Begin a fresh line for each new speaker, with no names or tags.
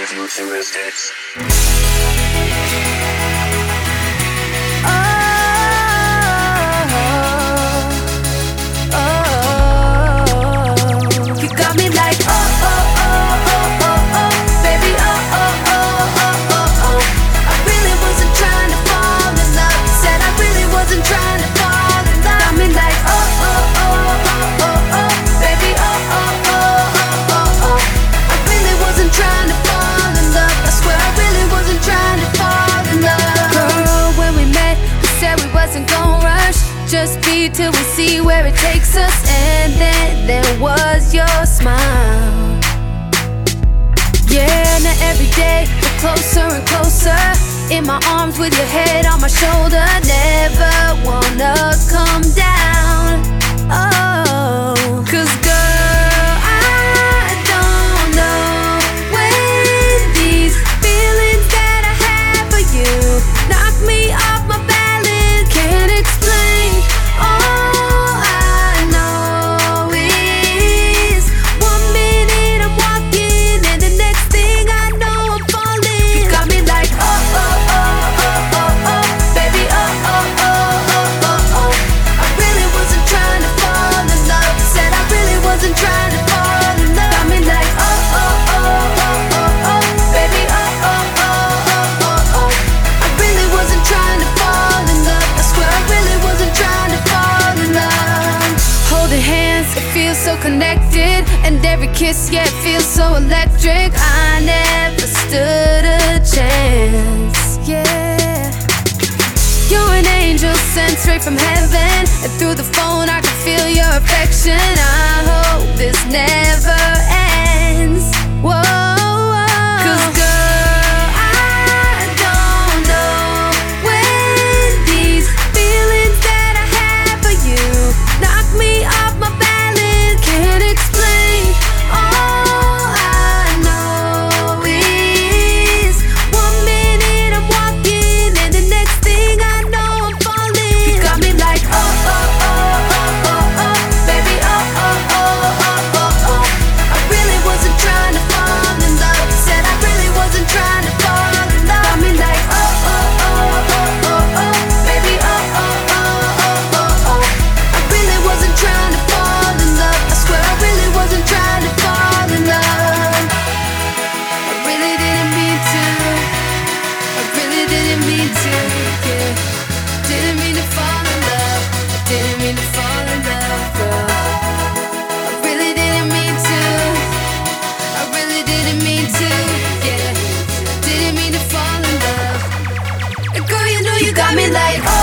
give you heuristics.
just be till we see where it takes us. And then there was your smile. Yeah, now every day we're closer and closer. In my arms with your head on my shoulder, never. every kiss, yeah, feels so electric. I never stood a chance, yeah. You're an angel sent straight from heaven, and through the phone I can feel your affection. I hope this never ends. Got me like